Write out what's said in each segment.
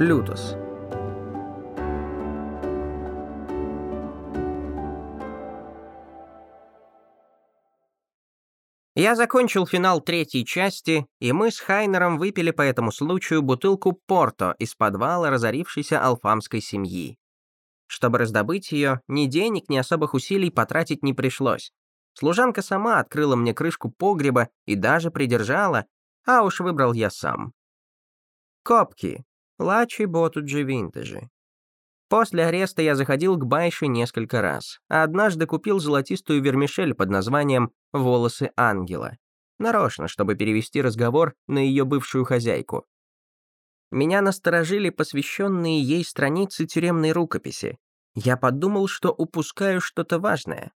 Лютос. Я закончил финал третьей части, и мы с Хайнером выпили по этому случаю бутылку Порто из подвала разорившейся алфамской семьи. Чтобы раздобыть ее, ни денег, ни особых усилий потратить не пришлось. Служанка сама открыла мне крышку погреба и даже придержала, а уж выбрал я сам. Копки. Лачи ботуджи винтажи. После ареста я заходил к Байше несколько раз, а однажды купил золотистую вермишель под названием «Волосы ангела». Нарочно, чтобы перевести разговор на ее бывшую хозяйку. Меня насторожили посвященные ей страницы тюремной рукописи. Я подумал, что упускаю что-то важное.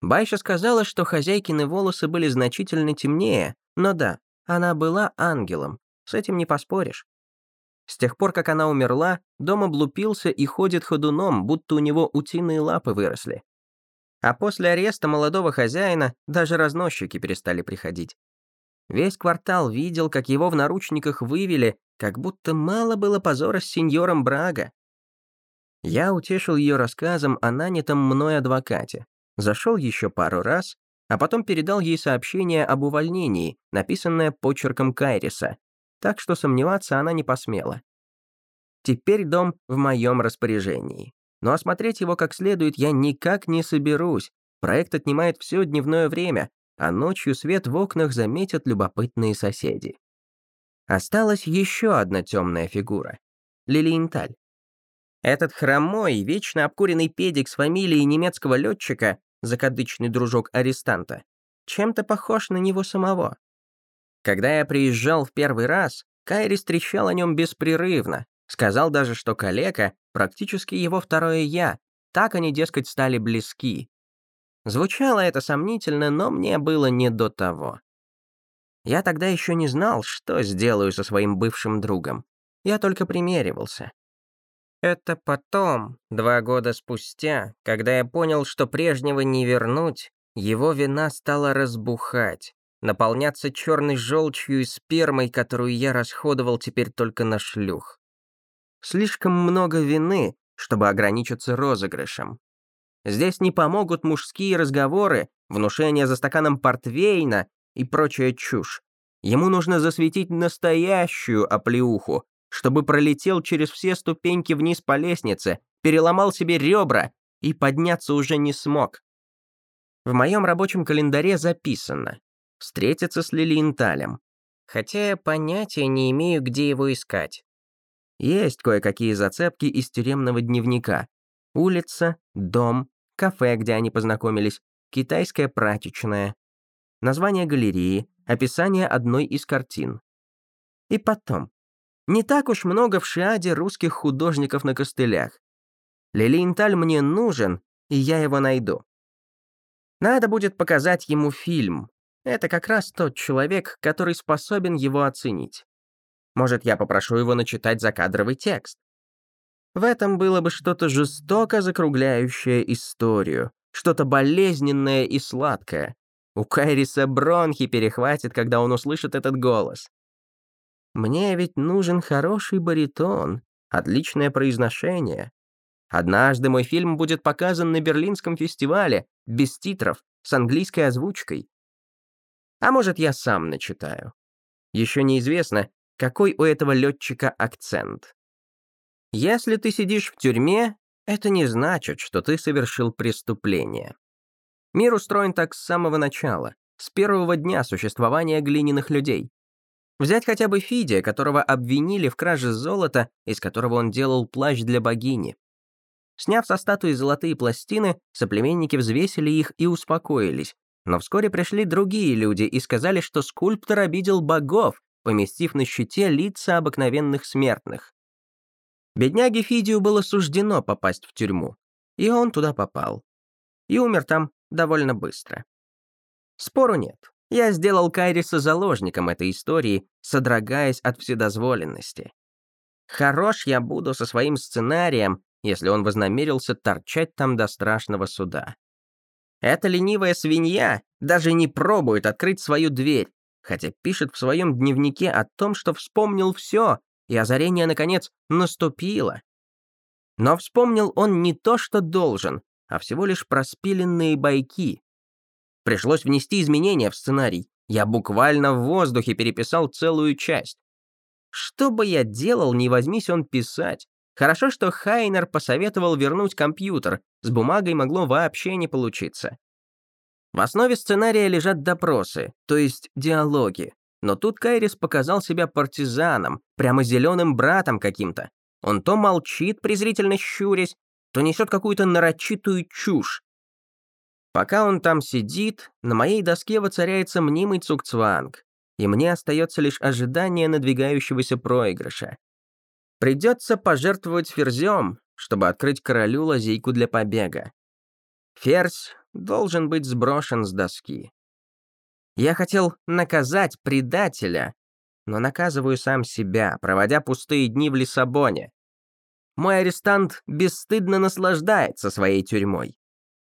Байша сказала, что хозяйкины волосы были значительно темнее, но да, она была ангелом, с этим не поспоришь. С тех пор, как она умерла, дом облупился и ходит ходуном, будто у него утиные лапы выросли. А после ареста молодого хозяина даже разносчики перестали приходить. Весь квартал видел, как его в наручниках вывели, как будто мало было позора с сеньором Брага. Я утешил ее рассказом о нанятом мной адвокате. Зашел еще пару раз, а потом передал ей сообщение об увольнении, написанное почерком Кайриса, так что сомневаться она не посмела. Теперь дом в моем распоряжении. Но осмотреть его как следует я никак не соберусь. Проект отнимает все дневное время, а ночью свет в окнах заметят любопытные соседи. Осталась еще одна темная фигура — Лилиенталь. Этот хромой, вечно обкуренный педик с фамилией немецкого летчика, закадычный дружок арестанта, чем-то похож на него самого. Когда я приезжал в первый раз, Кайрис трещал о нем беспрерывно, сказал даже, что калека — практически его второе «я», так они, дескать, стали близки. Звучало это сомнительно, но мне было не до того. Я тогда еще не знал, что сделаю со своим бывшим другом. Я только примеривался. Это потом, два года спустя, когда я понял, что прежнего не вернуть, его вина стала разбухать наполняться черной желчью и спермой, которую я расходовал теперь только на шлюх. Слишком много вины, чтобы ограничиться розыгрышем. Здесь не помогут мужские разговоры, внушение за стаканом портвейна и прочая чушь. Ему нужно засветить настоящую оплеуху, чтобы пролетел через все ступеньки вниз по лестнице, переломал себе ребра и подняться уже не смог. В моем рабочем календаре записано встретиться с Лилиенталем, хотя я понятия не имею, где его искать. Есть кое-какие зацепки из тюремного дневника. Улица, дом, кафе, где они познакомились, китайская прачечная, название галереи, описание одной из картин. И потом, не так уж много в Шиаде русских художников на костылях. Лилиенталь мне нужен, и я его найду. Надо будет показать ему фильм, это как раз тот человек, который способен его оценить. Может, я попрошу его начитать закадровый текст. В этом было бы что-то жестоко закругляющее историю, что-то болезненное и сладкое. У Кайриса бронхи перехватит, когда он услышит этот голос. Мне ведь нужен хороший баритон, отличное произношение. Однажды мой фильм будет показан на Берлинском фестивале, без титров, с английской озвучкой. А может, я сам начитаю. Еще неизвестно, какой у этого летчика акцент. Если ты сидишь в тюрьме, это не значит, что ты совершил преступление. Мир устроен так с самого начала, с первого дня существования глиняных людей. Взять хотя бы Фидия, которого обвинили в краже золота, из которого он делал плащ для богини. Сняв со статуи золотые пластины, соплеменники взвесили их и успокоились, но вскоре пришли другие люди и сказали, что скульптор обидел богов, поместив на щите лица обыкновенных смертных. Бедняге Фидию было суждено попасть в тюрьму, и он туда попал. И умер там довольно быстро. Спору нет. Я сделал Кайриса заложником этой истории, содрогаясь от вседозволенности. Хорош я буду со своим сценарием, если он вознамерился торчать там до страшного суда. Эта ленивая свинья даже не пробует открыть свою дверь, хотя пишет в своем дневнике о том, что вспомнил все, и озарение, наконец, наступило. Но вспомнил он не то, что должен, а всего лишь проспиленные байки. Пришлось внести изменения в сценарий. Я буквально в воздухе переписал целую часть. Что бы я делал, не возьмись он писать. Хорошо, что Хайнер посоветовал вернуть компьютер, с бумагой могло вообще не получиться. В основе сценария лежат допросы, то есть диалоги. Но тут Кайрис показал себя партизаном, прямо зеленым братом каким-то. Он то молчит, презрительно щурясь, то несет какую-то нарочитую чушь. Пока он там сидит, на моей доске воцаряется мнимый цукцванг, и мне остается лишь ожидание надвигающегося проигрыша. Придется пожертвовать ферзем, чтобы открыть королю лазейку для побега. Ферзь должен быть сброшен с доски. Я хотел наказать предателя, но наказываю сам себя, проводя пустые дни в Лиссабоне. Мой арестант бесстыдно наслаждается своей тюрьмой.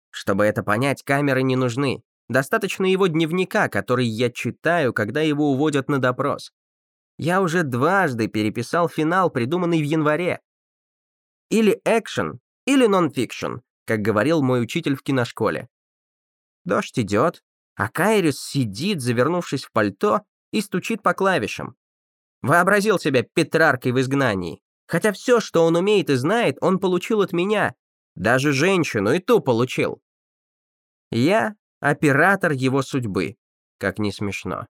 Чтобы это понять, камеры не нужны. Достаточно его дневника, который я читаю, когда его уводят на допрос. Я уже дважды переписал финал, придуманный в январе. Или экшен, или нон-фикшн, как говорил мой учитель в киношколе. Дождь идет, а Кайрис сидит, завернувшись в пальто, и стучит по клавишам. Вообразил себя Петраркой в изгнании. Хотя все, что он умеет и знает, он получил от меня. Даже женщину и ту получил. Я — оператор его судьбы, как не смешно.